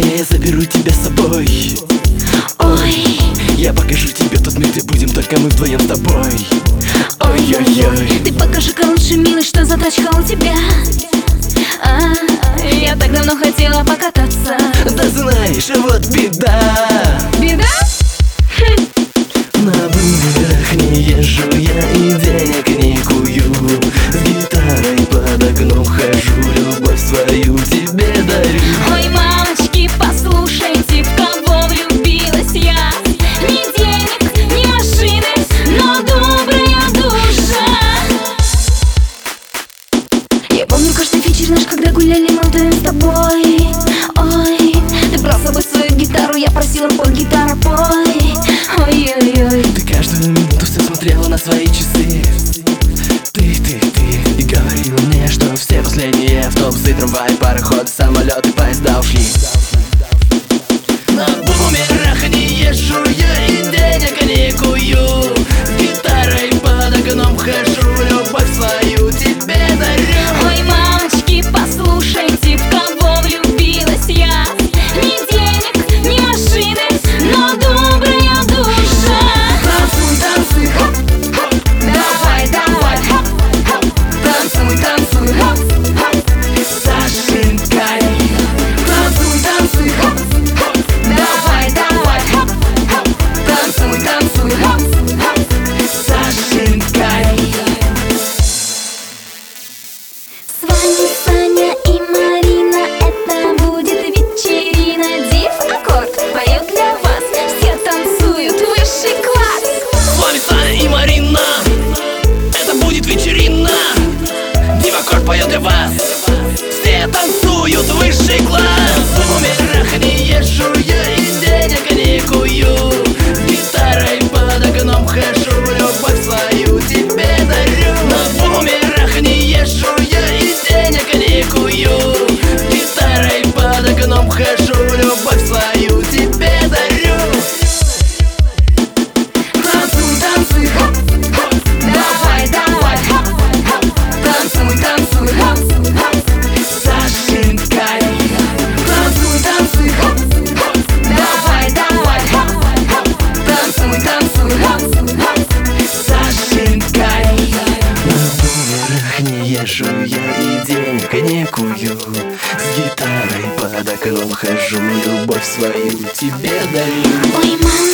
моя, я заберу тебя с собой. Ой. Я покажу тебе тот мир, где будем только мы вдвоем с тобой. Ой-ой-ой. Ты покажи-ка лучше, милый, что затрачкал тебя. А, Я так давно хотела покататься. Да знаешь, вот беда. Беда? На брызгах не езжу я и денег не кую. С гитарой под окном хожу, любовь свою тебе дарю. Гуляли мы с тобой? Ой, ты с собой свою гитару, я просила пой, гитара, пой. Ой-ой-ой. Ты каждую минуту все смотрела на свои часы. Ты, ты, ты. И говорила мне, что все последние автобусы, трамваи, пароходы, самолеты, поезда ушли Music Live! Езжу я и денег не кую С гитарой под окном хожу Любовь свою тебе дарю Ой, мамочки,